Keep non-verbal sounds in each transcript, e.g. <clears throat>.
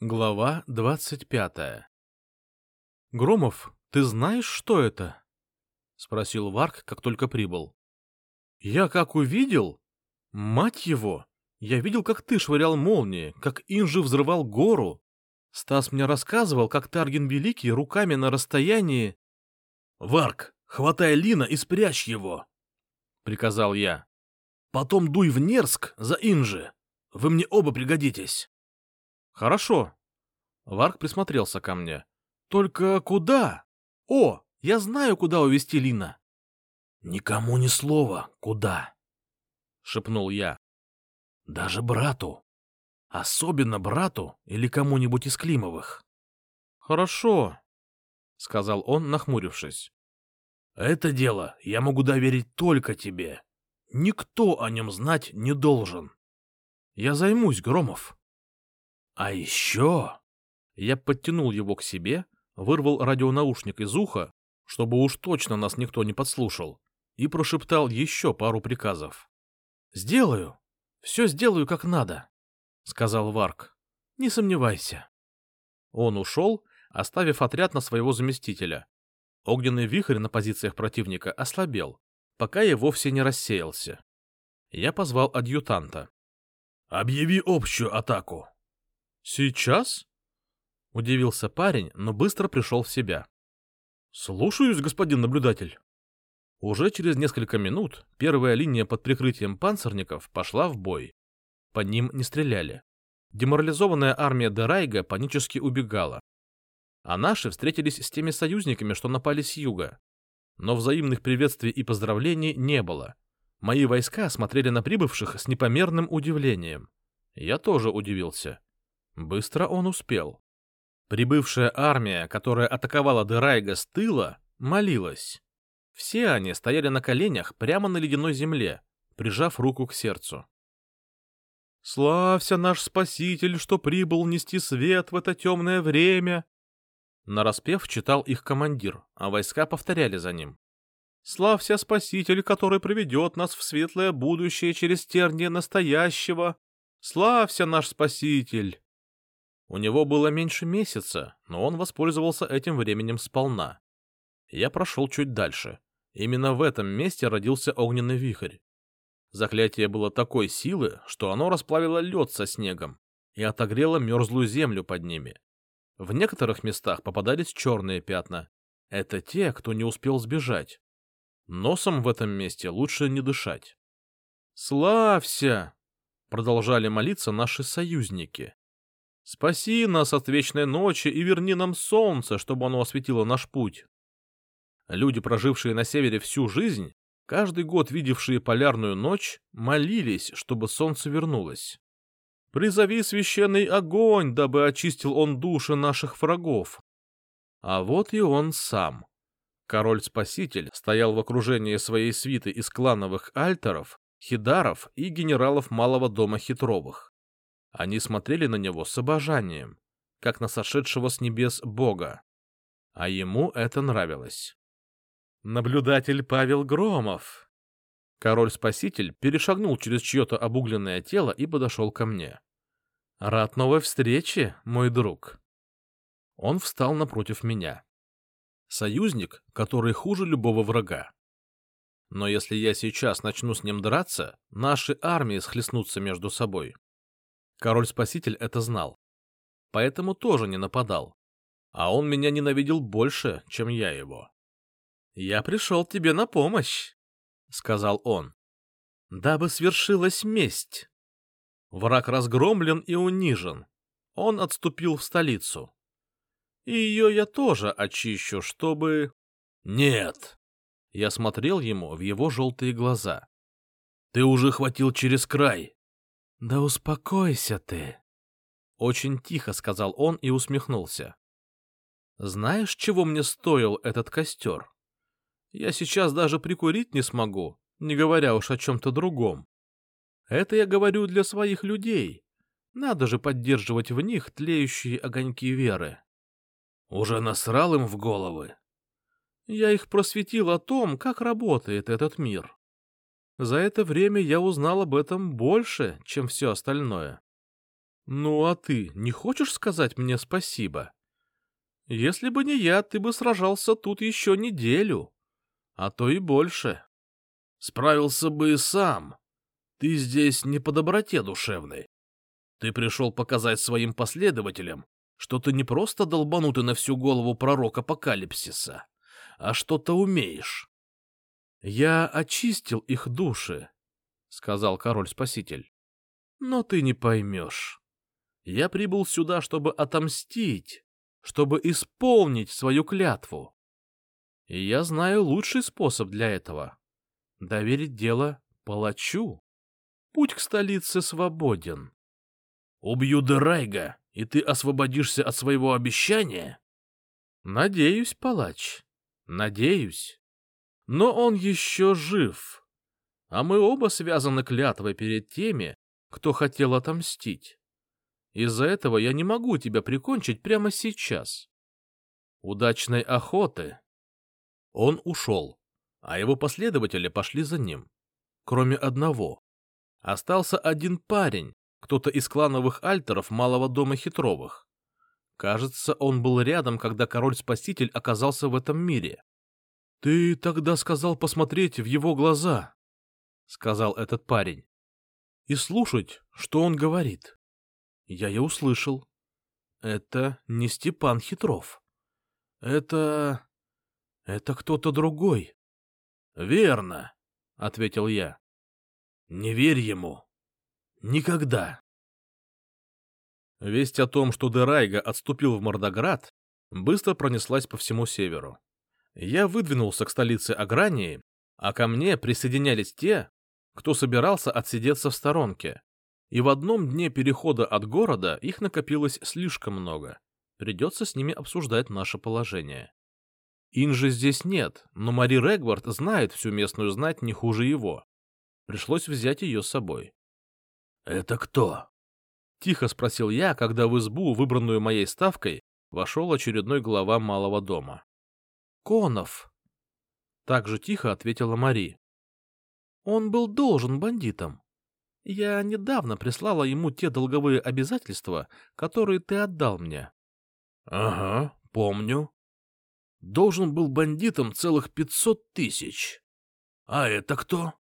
Глава двадцать пятая «Громов, ты знаешь, что это?» — спросил Варк, как только прибыл. «Я как увидел? Мать его! Я видел, как ты швырял молнии, как Инжи взрывал гору. Стас мне рассказывал, как Тарген Великий руками на расстоянии...» «Варк, хватай Лина и спрячь его!» — приказал я. «Потом дуй в Нерск за Инжи. Вы мне оба пригодитесь». Хорошо. Варк присмотрелся ко мне. Только куда? О, я знаю, куда увести Лина. Никому ни слова, куда? Шепнул я. Даже брату. Особенно брату или кому-нибудь из Климовых. Хорошо, сказал он, нахмурившись. Это дело я могу доверить только тебе. Никто о нем знать не должен. Я займусь, Громов. А еще... Я подтянул его к себе, вырвал радионаушник из уха, чтобы уж точно нас никто не подслушал, и прошептал еще пару приказов. «Сделаю. Все сделаю как надо», — сказал Варк. «Не сомневайся». Он ушел, оставив отряд на своего заместителя. Огненный вихрь на позициях противника ослабел, пока и вовсе не рассеялся. Я позвал адъютанта. «Объяви общую атаку», «Сейчас?» — удивился парень, но быстро пришел в себя. «Слушаюсь, господин наблюдатель». Уже через несколько минут первая линия под прикрытием панцирников пошла в бой. По ним не стреляли. Деморализованная армия Дерайга панически убегала. А наши встретились с теми союзниками, что напали с юга. Но взаимных приветствий и поздравлений не было. Мои войска смотрели на прибывших с непомерным удивлением. Я тоже удивился. Быстро он успел. Прибывшая армия, которая атаковала Дерайга с тыла, молилась. Все они стояли на коленях прямо на ледяной земле, прижав руку к сердцу. «Славься наш Спаситель, что прибыл нести свет в это темное время!» Нараспев читал их командир, а войска повторяли за ним. «Славься Спаситель, который приведет нас в светлое будущее через терние настоящего! Славься наш Спаситель!» У него было меньше месяца, но он воспользовался этим временем сполна. Я прошел чуть дальше. Именно в этом месте родился огненный вихрь. Заклятие было такой силы, что оно расплавило лед со снегом и отогрело мерзлую землю под ними. В некоторых местах попадались черные пятна. Это те, кто не успел сбежать. Носом в этом месте лучше не дышать. «Славься!» — продолжали молиться наши союзники. Спаси нас от вечной ночи и верни нам солнце, чтобы оно осветило наш путь. Люди, прожившие на севере всю жизнь, каждый год видевшие полярную ночь, молились, чтобы солнце вернулось. Призови священный огонь, дабы очистил он души наших врагов. А вот и он сам. Король-спаситель стоял в окружении своей свиты из клановых альтеров, хидаров и генералов малого дома хитровых. Они смотрели на него с обожанием, как на сошедшего с небес Бога. А ему это нравилось. Наблюдатель Павел Громов. Король-спаситель перешагнул через чье-то обугленное тело и подошел ко мне. «Рад новой встрече, мой друг». Он встал напротив меня. Союзник, который хуже любого врага. Но если я сейчас начну с ним драться, наши армии схлестнутся между собой. Король-спаситель это знал. Поэтому тоже не нападал. А он меня ненавидел больше, чем я его. «Я пришел тебе на помощь», — сказал он, — «дабы свершилась месть. Враг разгромлен и унижен. Он отступил в столицу. И ее я тоже очищу, чтобы...» «Нет!» Я смотрел ему в его желтые глаза. «Ты уже хватил через край. «Да успокойся ты!» Очень тихо сказал он и усмехнулся. «Знаешь, чего мне стоил этот костер? Я сейчас даже прикурить не смогу, не говоря уж о чем-то другом. Это я говорю для своих людей. Надо же поддерживать в них тлеющие огоньки веры». «Уже насрал им в головы?» Я их просветил о том, как работает этот мир. За это время я узнал об этом больше, чем все остальное. Ну а ты не хочешь сказать мне спасибо? Если бы не я, ты бы сражался тут еще неделю, а то и больше. Справился бы и сам. Ты здесь не по доброте душевной. Ты пришел показать своим последователям, что ты не просто долбанутый на всю голову пророк апокалипсиса, а что-то умеешь. — Я очистил их души, — сказал король-спаситель. — Но ты не поймешь. Я прибыл сюда, чтобы отомстить, чтобы исполнить свою клятву. И я знаю лучший способ для этого — доверить дело палачу. Путь к столице свободен. Убью Дерайга, и ты освободишься от своего обещания? Надеюсь, палач, надеюсь. Но он еще жив, а мы оба связаны клятвой перед теми, кто хотел отомстить. Из-за этого я не могу тебя прикончить прямо сейчас. Удачной охоты. Он ушел, а его последователи пошли за ним. Кроме одного. Остался один парень, кто-то из клановых альтеров малого дома Хитровых. Кажется, он был рядом, когда король-спаситель оказался в этом мире. — Ты тогда сказал посмотреть в его глаза, — сказал этот парень, — и слушать, что он говорит. Я и услышал. Это не Степан Хитров. Это... это кто-то другой. — Верно, — ответил я. — Не верь ему. Никогда. Весть о том, что Дерайга отступил в Мордоград, быстро пронеслась по всему северу. Я выдвинулся к столице Агрании, а ко мне присоединялись те, кто собирался отсидеться в сторонке, и в одном дне перехода от города их накопилось слишком много. Придется с ними обсуждать наше положение. Инжи здесь нет, но Мари Регвард знает всю местную знать не хуже его. Пришлось взять ее с собой. — Это кто? — тихо спросил я, когда в избу, выбранную моей ставкой, вошел очередной глава малого дома. — Конов. Так же тихо ответила Мари. — Он был должен бандитам. Я недавно прислала ему те долговые обязательства, которые ты отдал мне. — Ага, помню. Должен был бандитам целых пятьсот тысяч. А это кто?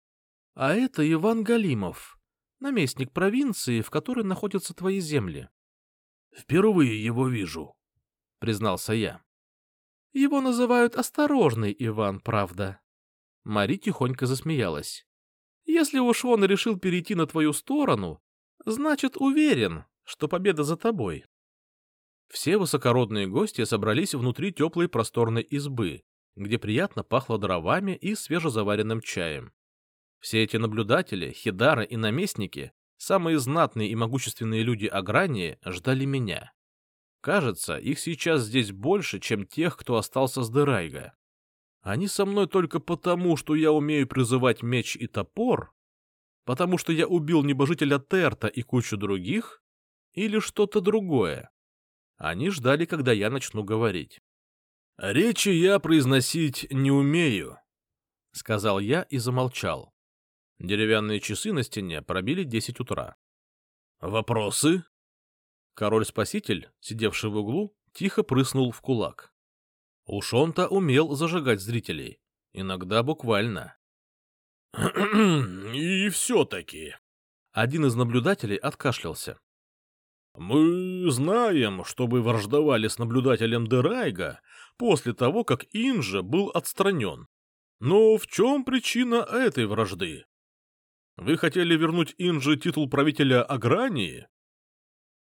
— А это Иван Галимов, наместник провинции, в которой находятся твои земли. — Впервые его вижу, — признался я. — Его называют Осторожный Иван, правда? Мари тихонько засмеялась. Если уж он решил перейти на твою сторону, значит уверен, что победа за тобой. Все высокородные гости собрались внутри теплой просторной избы, где приятно пахло дровами и свежезаваренным чаем. Все эти наблюдатели, хидары и наместники, самые знатные и могущественные люди Агрании, ждали меня. Кажется, их сейчас здесь больше, чем тех, кто остался с Дерайга. Они со мной только потому, что я умею призывать меч и топор, потому что я убил небожителя Терта и кучу других, или что-то другое. Они ждали, когда я начну говорить. «Речи я произносить не умею», — сказал я и замолчал. Деревянные часы на стене пробили десять утра. «Вопросы?» Король-спаситель, сидевший в углу, тихо прыснул в кулак. Уж он-то умел зажигать зрителей. Иногда буквально. <clears throat> «И все-таки...» Один из наблюдателей откашлялся. «Мы знаем, что вы враждовали с наблюдателем Дерайга после того, как Инжа был отстранен. Но в чем причина этой вражды? Вы хотели вернуть Инже титул правителя Агрании?»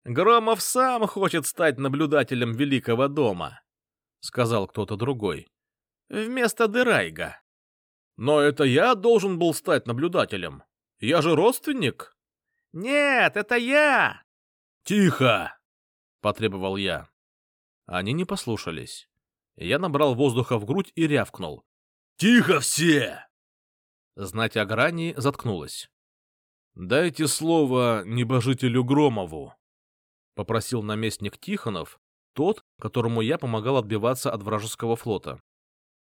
«Громов сам хочет стать наблюдателем Великого дома», — сказал кто-то другой. «Вместо Дерайга». «Но это я должен был стать наблюдателем. Я же родственник». «Нет, это я!» «Тихо!» — потребовал я. Они не послушались. Я набрал воздуха в грудь и рявкнул. «Тихо все!» Знать о грани заткнулась. «Дайте слово небожителю Громову», — попросил наместник Тихонов, тот, которому я помогал отбиваться от вражеского флота.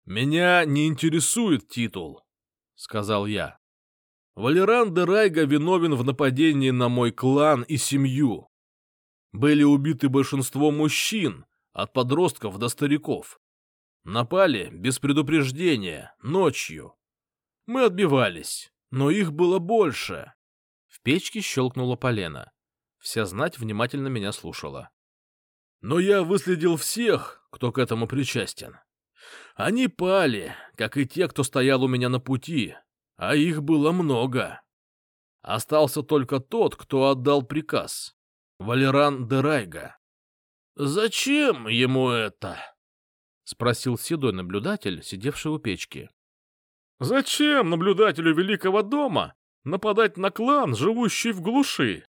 «Меня не интересует титул», — сказал я. Валеран де Райга виновен в нападении на мой клан и семью. Были убиты большинство мужчин, от подростков до стариков. Напали без предупреждения, ночью. Мы отбивались, но их было больше. В печке щелкнула полена. Вся знать внимательно меня слушала. Но я выследил всех, кто к этому причастен. Они пали, как и те, кто стоял у меня на пути, а их было много. Остался только тот, кто отдал приказ. Валеран де Райга. «Зачем ему это?» — спросил седой наблюдатель, сидевший у печки. «Зачем наблюдателю Великого дома нападать на клан, живущий в глуши?»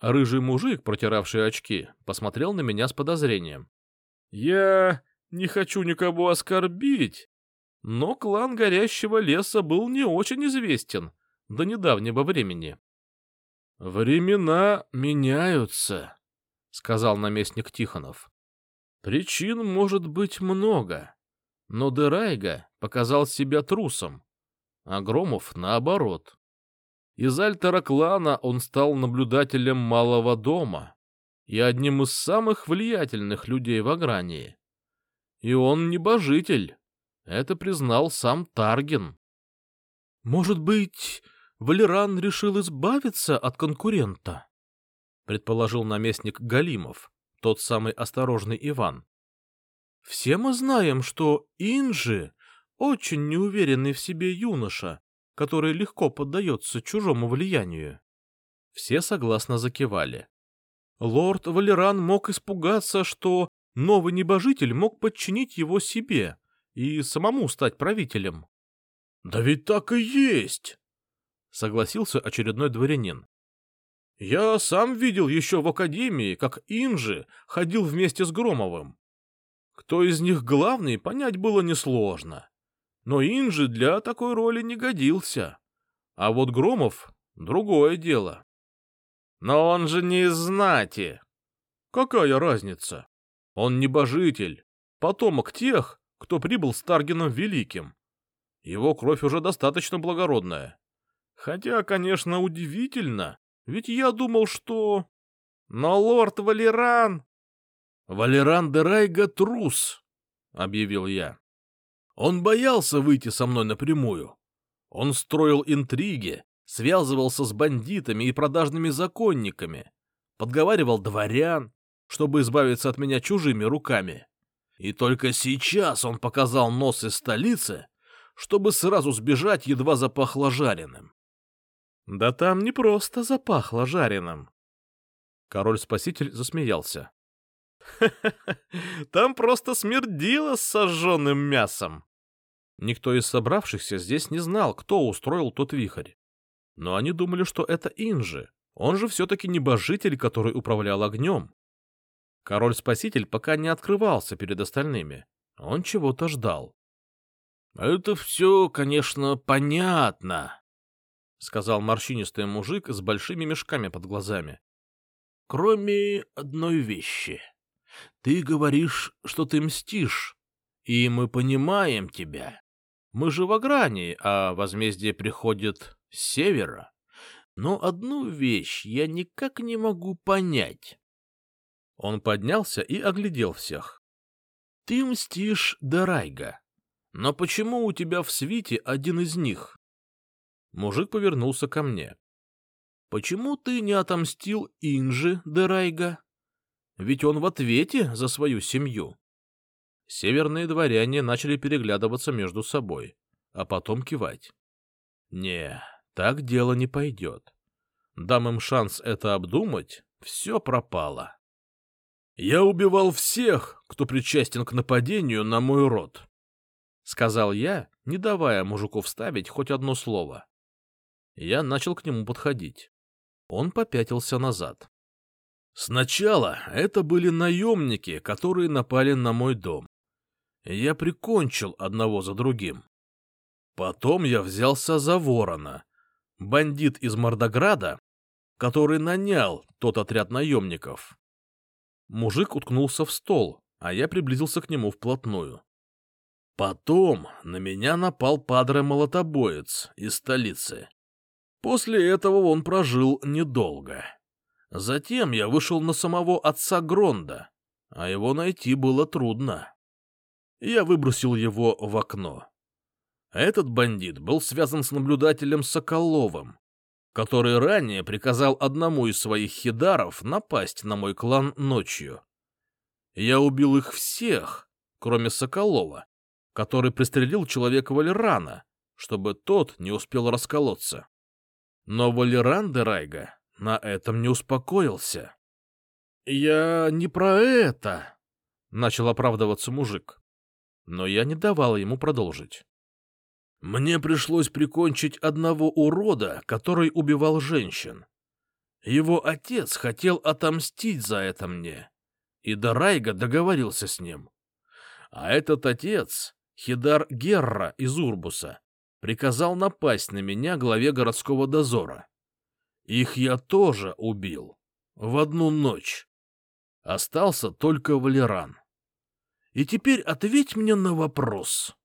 Рыжий мужик, протиравший очки, посмотрел на меня с подозрением. «Я не хочу никого оскорбить, но клан Горящего леса был не очень известен до недавнего времени». «Времена меняются», — сказал наместник Тихонов. «Причин может быть много, но Дерайга показал себя трусом, а Громов наоборот. Из альтера клана он стал наблюдателем малого дома и одним из самых влиятельных людей в Агрании. И он небожитель, это признал сам Таргин. Может быть, Валеран решил избавиться от конкурента? Предположил наместник Галимов, тот самый осторожный Иван. Все мы знаем, что Инжи очень неуверенный в себе юноша, который легко поддается чужому влиянию. Все согласно закивали. Лорд Валеран мог испугаться, что новый небожитель мог подчинить его себе и самому стать правителем. — Да ведь так и есть! — согласился очередной дворянин. — Я сам видел еще в академии, как Инжи ходил вместе с Громовым. Кто из них главный, понять было несложно. Но Инжи для такой роли не годился. А вот Громов — другое дело. Но он же не из знати. Какая разница? Он небожитель, потомок тех, кто прибыл с Таргином Великим. Его кровь уже достаточно благородная. Хотя, конечно, удивительно, ведь я думал, что... Но лорд Валеран... Валеран де Райга трус, — объявил я. Он боялся выйти со мной напрямую. Он строил интриги, связывался с бандитами и продажными законниками, подговаривал дворян, чтобы избавиться от меня чужими руками. И только сейчас он показал нос из столицы, чтобы сразу сбежать, едва запахло жареным. Да там не просто запахло жареным. Король-спаситель засмеялся. <laughs> Там просто смердило с сожженным мясом. Никто из собравшихся здесь не знал, кто устроил тот вихрь. Но они думали, что это Инжи. Он же все-таки небожитель, который управлял огнем. Король-спаситель пока не открывался перед остальными. Он чего-то ждал. — Это все, конечно, понятно, — сказал морщинистый мужик с большими мешками под глазами. — Кроме одной вещи. Ты говоришь, что ты мстишь, и мы понимаем тебя. Мы же в Агрании, а возмездие приходит с севера. Но одну вещь я никак не могу понять. Он поднялся и оглядел всех. Ты мстишь Дарайга. Но почему у тебя в свите один из них? Мужик повернулся ко мне. Почему ты не отомстил Инжи Дарайга? Ведь он в ответе за свою семью. Северные дворяне начали переглядываться между собой, а потом кивать. Не, так дело не пойдет. Дам им шанс это обдумать, все пропало. «Я убивал всех, кто причастен к нападению на мой род», — сказал я, не давая мужику вставить хоть одно слово. Я начал к нему подходить. Он попятился назад. «Сначала это были наемники, которые напали на мой дом я прикончил одного за другим. Потом я взялся за ворона, бандит из Мордограда, который нанял тот отряд наемников. Мужик уткнулся в стол, а я приблизился к нему вплотную. Потом на меня напал падре-молотобоец из столицы. После этого он прожил недолго. Затем я вышел на самого отца Гронда, а его найти было трудно. Я выбросил его в окно. Этот бандит был связан с наблюдателем Соколовым, который ранее приказал одному из своих хидаров напасть на мой клан ночью. Я убил их всех, кроме Соколова, который пристрелил человека Валерана, чтобы тот не успел расколоться. Но Валеран де Райга на этом не успокоился. «Я не про это», — начал оправдываться мужик. Но я не давал ему продолжить. Мне пришлось прикончить одного урода, который убивал женщин. Его отец хотел отомстить за это мне, и Дарайга договорился с ним. А этот отец, Хидар Герра из Урбуса, приказал напасть на меня главе городского дозора. Их я тоже убил. В одну ночь. Остался только Валеран. И теперь ответь мне на вопрос.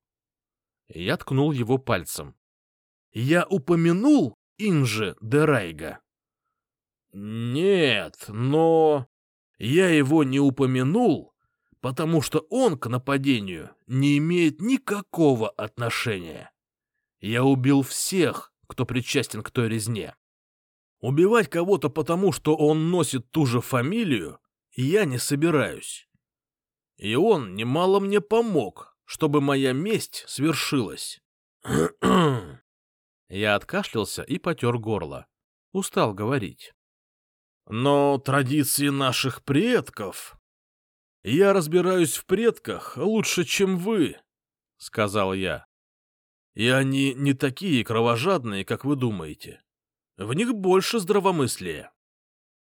Я ткнул его пальцем. Я упомянул Инже Дерайга? Нет, но... Я его не упомянул, потому что он к нападению не имеет никакого отношения. Я убил всех, кто причастен к той резне. Убивать кого-то потому, что он носит ту же фамилию, я не собираюсь. И он немало мне помог, чтобы моя месть свершилась. <clears throat> Я откашлялся и потер горло. Устал говорить. Но традиции наших предков... Я разбираюсь в предках лучше, чем вы, — сказал я. И они не такие кровожадные, как вы думаете. В них больше здравомыслия.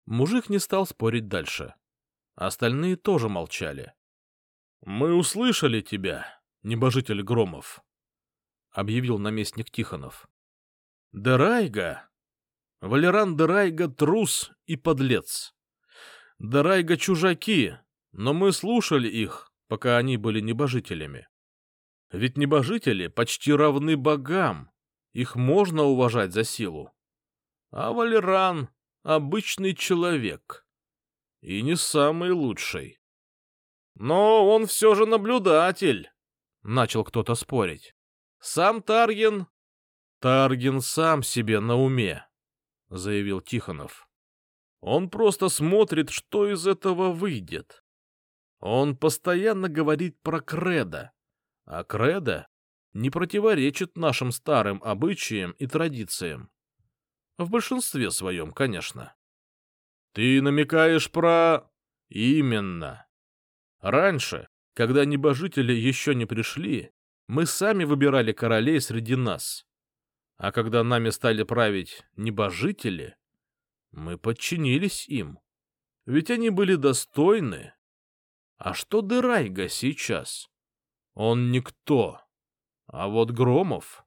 Мужик не стал спорить дальше. Остальные тоже молчали. — Мы услышали тебя, небожитель Громов, — объявил наместник Тихонов. — Дерайга Валеран Дерайга трус и подлец. Дерайга чужаки, но мы слушали их, пока они были небожителями. Ведь небожители почти равны богам, их можно уважать за силу. А Валеран — обычный человек. И не самый лучший. Но он все же наблюдатель, — начал кто-то спорить. Сам Тарген... Тарген сам себе на уме, — заявил Тихонов. Он просто смотрит, что из этого выйдет. Он постоянно говорит про кредо, а кредо не противоречит нашим старым обычаям и традициям. В большинстве своем, конечно. Ты намекаешь про... Именно. Раньше, когда небожители еще не пришли, мы сами выбирали королей среди нас. А когда нами стали править небожители, мы подчинились им. Ведь они были достойны. А что Дерайга сейчас? Он никто. А вот Громов,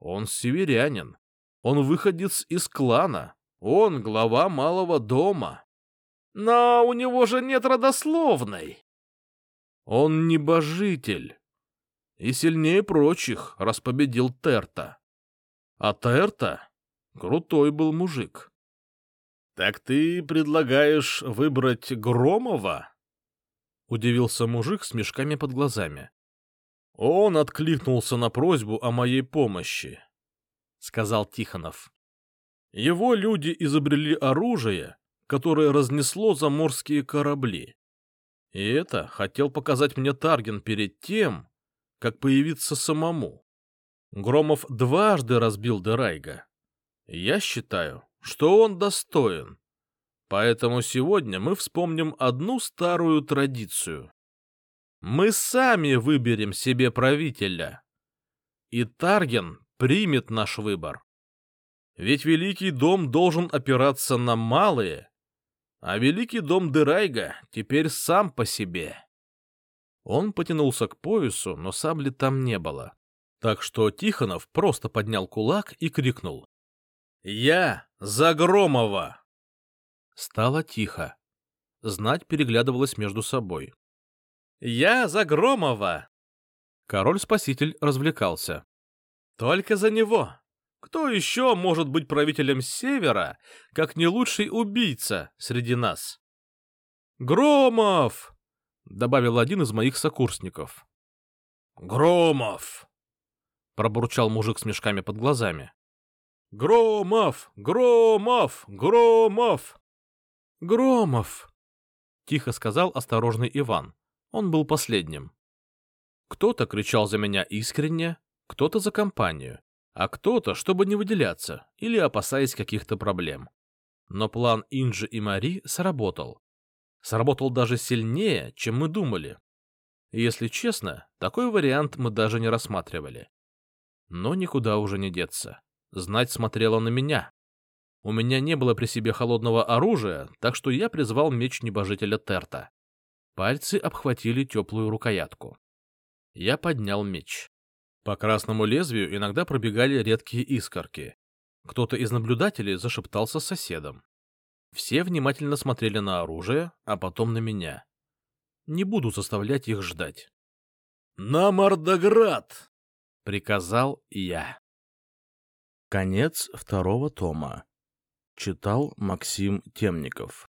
он северянин. Он выходец из клана. Он глава малого дома. Но у него же нет родословной. Он небожитель. И сильнее прочих, раз победил Терта. А Терта крутой был мужик. Так ты предлагаешь выбрать Громова? Удивился мужик с мешками под глазами. Он откликнулся на просьбу о моей помощи, сказал Тихонов. Его люди изобрели оружие, которое разнесло заморские корабли. И это хотел показать мне Тарген перед тем, как появиться самому. Громов дважды разбил Дерайга. Я считаю, что он достоин. Поэтому сегодня мы вспомним одну старую традицию. Мы сами выберем себе правителя. И Тарген примет наш выбор. Ведь Великий Дом должен опираться на малые, а Великий Дом Дерайга теперь сам по себе. Он потянулся к поясу, но сабли там не было. Так что Тихонов просто поднял кулак и крикнул. «Я за Громова!» Стало тихо. Знать переглядывалась между собой. «Я за Громова!» Король-спаситель развлекался. «Только за него! Кто еще может быть правителем Севера, как не лучший убийца среди нас? «Громов!» — добавил один из моих сокурсников. «Громов!» — пробурчал мужик с мешками под глазами. «Громов! Громов! Громов!» «Громов!» — тихо сказал осторожный Иван. Он был последним. Кто-то кричал за меня искренне, кто-то за компанию, а кто-то, чтобы не выделяться или опасаясь каких-то проблем. Но план Инжи и Мари сработал. Сработал даже сильнее, чем мы думали. Если честно, такой вариант мы даже не рассматривали. Но никуда уже не деться. Знать смотрела на меня. У меня не было при себе холодного оружия, так что я призвал меч небожителя Терта. Пальцы обхватили теплую рукоятку. Я поднял меч. По красному лезвию иногда пробегали редкие искорки. Кто-то из наблюдателей зашептался с соседом. Все внимательно смотрели на оружие, а потом на меня. Не буду заставлять их ждать. «На Мордоград!» — приказал я. Конец второго тома. Читал Максим Темников.